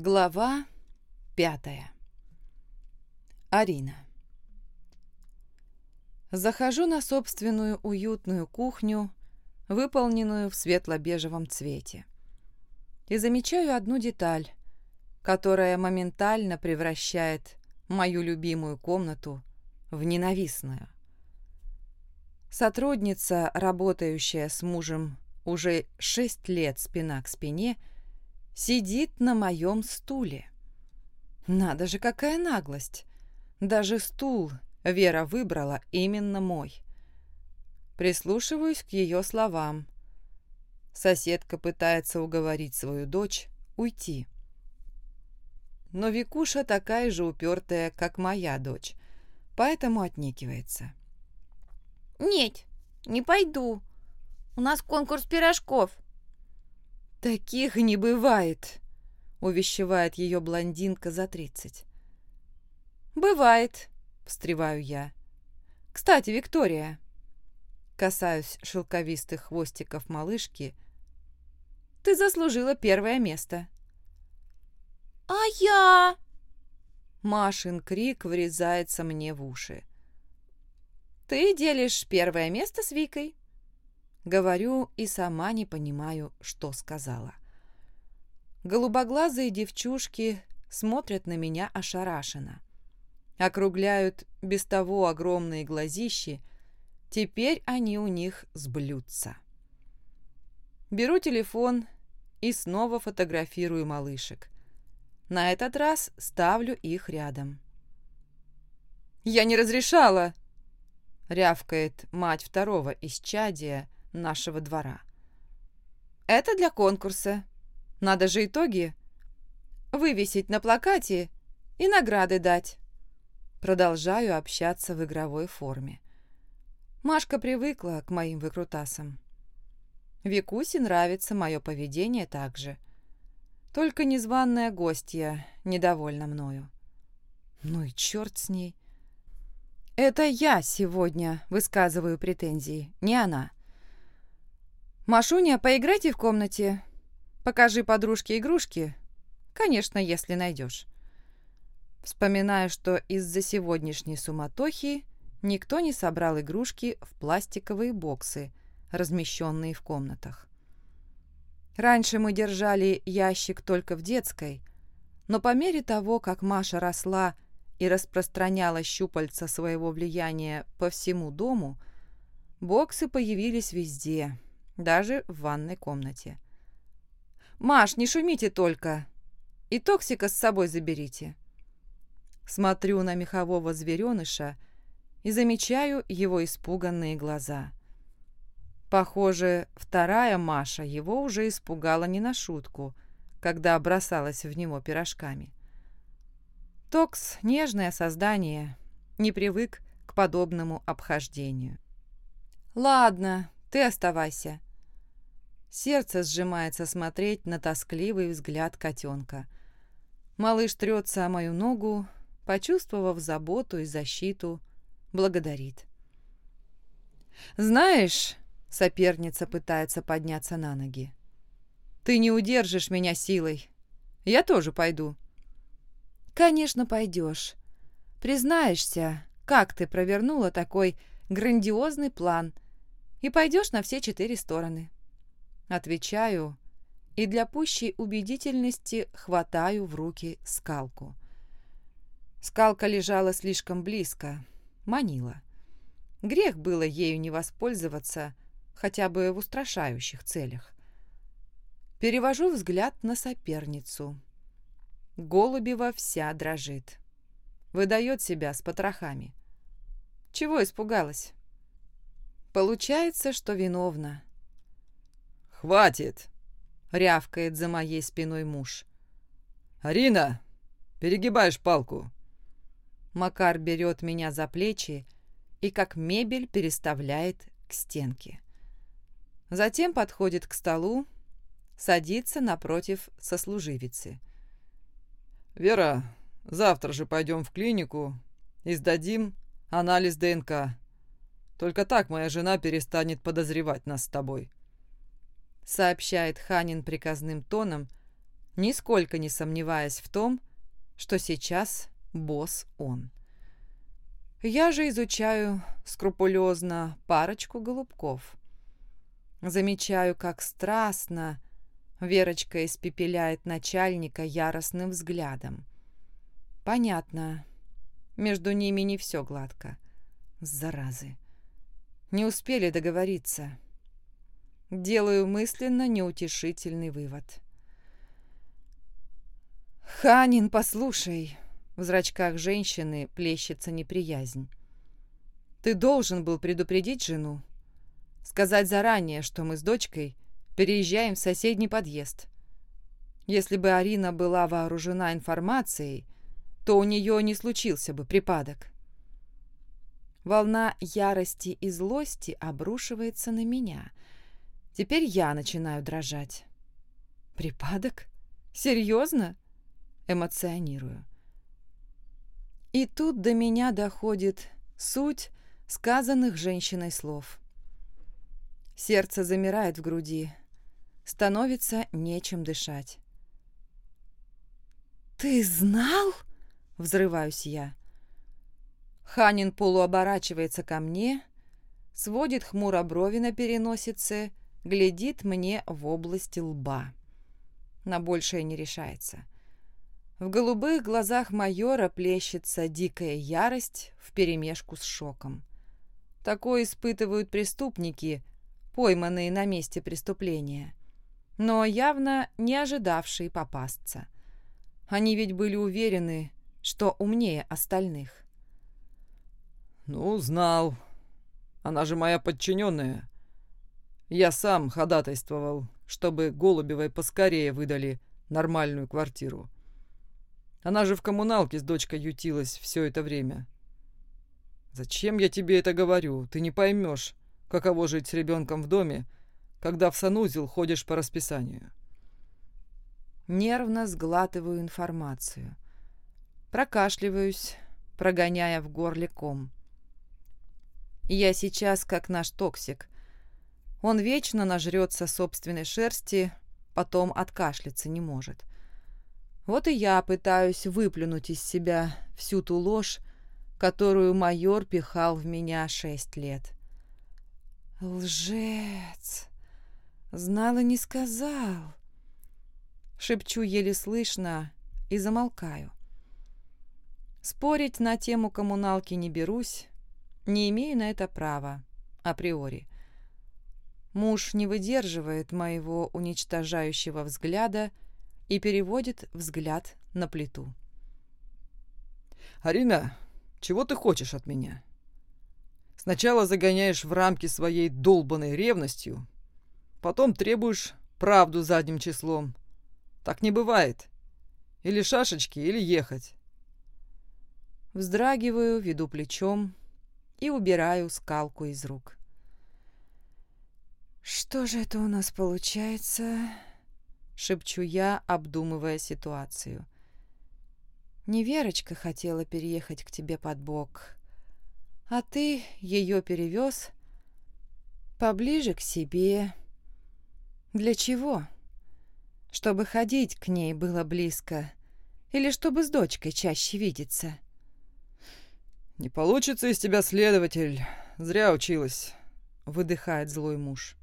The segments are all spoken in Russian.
Глава пятая. Арина. Захожу на собственную уютную кухню, выполненную в светло-бежевом цвете, и замечаю одну деталь, которая моментально превращает мою любимую комнату в ненавистную. Сотрудница, работающая с мужем уже шесть лет спина к спине, — сидит на моем стуле. Надо же, какая наглость! Даже стул Вера выбрала именно мой. Прислушиваюсь к ее словам. Соседка пытается уговорить свою дочь уйти. Но Викуша такая же упертая, как моя дочь, поэтому отнекивается. «Нет, не пойду. У нас конкурс пирожков», «Таких не бывает», — увещевает ее блондинка за тридцать. «Бывает», — встреваю я. «Кстати, Виктория», — касаюсь шелковистых хвостиков малышки, — «ты заслужила первое место». «А я?» Машин крик врезается мне в уши. «Ты делишь первое место с Викой?» Говорю и сама не понимаю, что сказала. Голубоглазые девчушки смотрят на меня ошарашенно. Округляют без того огромные глазищи, теперь они у них сблются. Беру телефон и снова фотографирую малышек. На этот раз ставлю их рядом. «Я не разрешала!» — рявкает мать второго из чадия, нашего двора. Это для конкурса. Надо же итоги вывесить на плакате и награды дать. Продолжаю общаться в игровой форме. Машка привыкла к моим выкрутасам. Викусе нравится мое поведение также. Только незваная гостья недовольна мною. Ну и черт с ней. Это я сегодня высказываю претензии, не она. «Машуня, поиграйте в комнате. Покажи подружке игрушки. Конечно, если найдешь». Вспоминаю, что из-за сегодняшней суматохи никто не собрал игрушки в пластиковые боксы, размещенные в комнатах. Раньше мы держали ящик только в детской, но по мере того, как Маша росла и распространяла щупальца своего влияния по всему дому, боксы появились везде – даже в ванной комнате. «Маш, не шумите только! И токсика с собой заберите!» Смотрю на мехового звереныша и замечаю его испуганные глаза. Похоже, вторая Маша его уже испугала не на шутку, когда бросалась в него пирожками. Токс — нежное создание, не привык к подобному обхождению. «Ладно, ты оставайся. Сердце сжимается смотреть на тоскливый взгляд котенка. Малыш трется о мою ногу, почувствовав заботу и защиту, благодарит. «Знаешь...» — соперница пытается подняться на ноги. «Ты не удержишь меня силой. Я тоже пойду». «Конечно, пойдешь. Признаешься, как ты провернула такой грандиозный план и пойдешь на все четыре стороны». Отвечаю и для пущей убедительности хватаю в руки скалку. Скалка лежала слишком близко, манила. Грех было ею не воспользоваться хотя бы в устрашающих целях. Перевожу взгляд на соперницу. Голубева вся дрожит. Выдает себя с потрохами. Чего испугалась? Получается, что виновна. «Хватит!» — рявкает за моей спиной муж. «Арина, перегибаешь палку!» Макар берет меня за плечи и как мебель переставляет к стенке. Затем подходит к столу, садится напротив сослуживицы. «Вера, завтра же пойдем в клинику и сдадим анализ ДНК. Только так моя жена перестанет подозревать нас с тобой» сообщает Ханин приказным тоном, нисколько не сомневаясь в том, что сейчас босс он. Я же изучаю скрупулезно парочку голубков. Замечаю, как страстно Верочка испепеляет начальника яростным взглядом. Понятно, между ними не все гладко. Заразы. Не успели договориться. Делаю мысленно неутешительный вывод. «Ханин, послушай!» В зрачках женщины плещется неприязнь. «Ты должен был предупредить жену. Сказать заранее, что мы с дочкой переезжаем в соседний подъезд. Если бы Арина была вооружена информацией, то у нее не случился бы припадок. Волна ярости и злости обрушивается на меня. Теперь я начинаю дрожать. Припадок? Серьезно? Эмоционирую. И тут до меня доходит суть сказанных женщиной слов. Сердце замирает в груди, становится нечем дышать. «Ты знал?» — взрываюсь я. Ханин полуоборачивается ко мне, сводит хмуро брови на переносице, глядит мне в область лба. На большее не решается. В голубых глазах майора плещется дикая ярость вперемешку с шоком. Такое испытывают преступники, пойманные на месте преступления но явно не ожидавшие попасться. Они ведь были уверены, что умнее остальных. «Ну, знал. Она же моя подчиненная. Я сам ходатайствовал, чтобы Голубевой поскорее выдали нормальную квартиру. Она же в коммуналке с дочкой ютилась все это время. Зачем я тебе это говорю? Ты не поймешь, каково жить с ребенком в доме, когда в санузел ходишь по расписанию. Нервно сглатываю информацию. Прокашливаюсь, прогоняя в горле ком. Я сейчас как наш токсик. Он вечно нажрется собственной шерсти, потом откашляться не может. Вот и я пытаюсь выплюнуть из себя всю ту ложь, которую майор пихал в меня шесть лет. Лжец! Знал и не сказал. Шепчу еле слышно и замолкаю. Спорить на тему коммуналки не берусь, не имею на это права, априори. Муж не выдерживает моего уничтожающего взгляда и переводит взгляд на плиту. «Арина, чего ты хочешь от меня? Сначала загоняешь в рамки своей долбанной ревностью, Потом требуешь правду задним числом. Так не бывает. Или шашечки, или ехать. Вздрагиваю, веду плечом и убираю скалку из рук. «Что же это у нас получается?» — шепчу я, обдумывая ситуацию. «Не Верочка хотела переехать к тебе под бок, а ты ее перевез поближе к себе». Для чего? Чтобы ходить к ней было близко или чтобы с дочкой чаще видеться? «Не получится из тебя следователь. Зря училась», — выдыхает злой муж.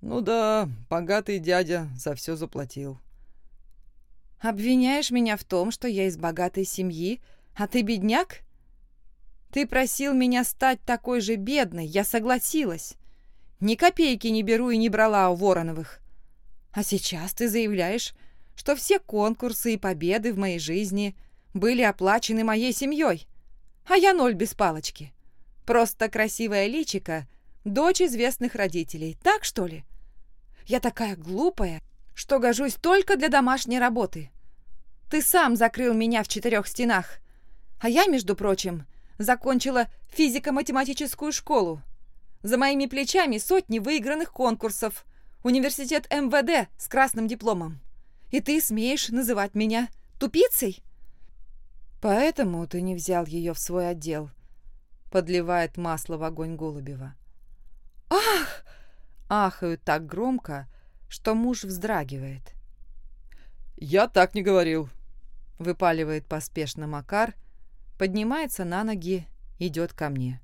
«Ну да, богатый дядя за все заплатил». «Обвиняешь меня в том, что я из богатой семьи, а ты бедняк? Ты просил меня стать такой же бедной, я согласилась. Ни копейки не беру и не брала у Вороновых. А сейчас ты заявляешь, что все конкурсы и победы в моей жизни были оплачены моей семьей, а я ноль без палочки. Просто красивая личика, дочь известных родителей, так что ли? Я такая глупая, что гожусь только для домашней работы. Ты сам закрыл меня в четырех стенах, а я, между прочим, закончила физико-математическую школу. За моими плечами сотни выигранных конкурсов. Университет МВД с красным дипломом. И ты смеешь называть меня тупицей? Поэтому ты не взял ее в свой отдел. Подливает масло в огонь Голубева. Ах! Ахают так громко, что муж вздрагивает. Я так не говорил. Выпаливает поспешно Макар, поднимается на ноги, идет ко мне.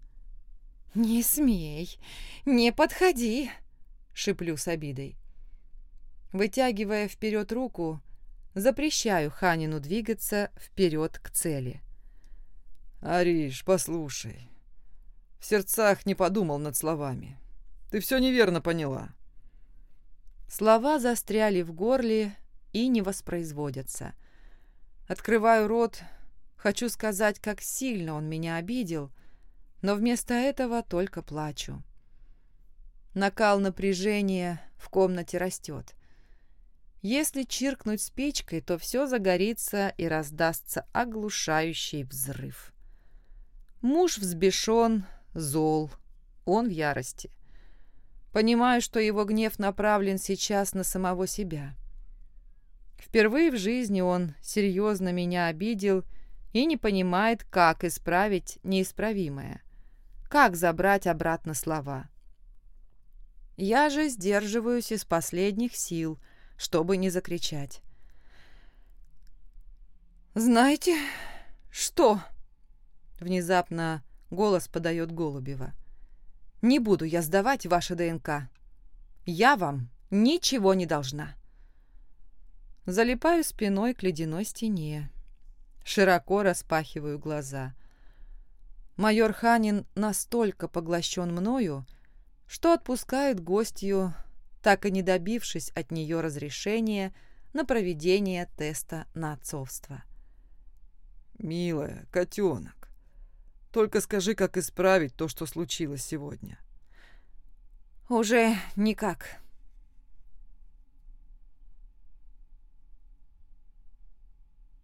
«Не смей, не подходи!» — шиплю с обидой. Вытягивая вперед руку, запрещаю Ханину двигаться вперед к цели. «Ариш, послушай. В сердцах не подумал над словами. Ты все неверно поняла». Слова застряли в горле и не воспроизводятся. Открываю рот, хочу сказать, как сильно он меня обидел, но вместо этого только плачу. Накал напряжения в комнате растет. Если чиркнуть спичкой, то все загорится и раздастся оглушающий взрыв. Муж взбешен, зол, он в ярости. Понимаю, что его гнев направлен сейчас на самого себя. Впервые в жизни он серьезно меня обидел и не понимает, как исправить неисправимое, как забрать обратно слова. Я же сдерживаюсь из последних сил, чтобы не закричать. «Знаете, что?» Внезапно голос подает Голубева. «Не буду я сдавать ваше ДНК. Я вам ничего не должна». Залипаю спиной к ледяной стене. Широко распахиваю глаза. Майор Ханин настолько поглощен мною, что отпускает гостью, так и не добившись от нее разрешения на проведение теста на отцовство. «Милая, котенок, только скажи, как исправить то, что случилось сегодня». «Уже никак»,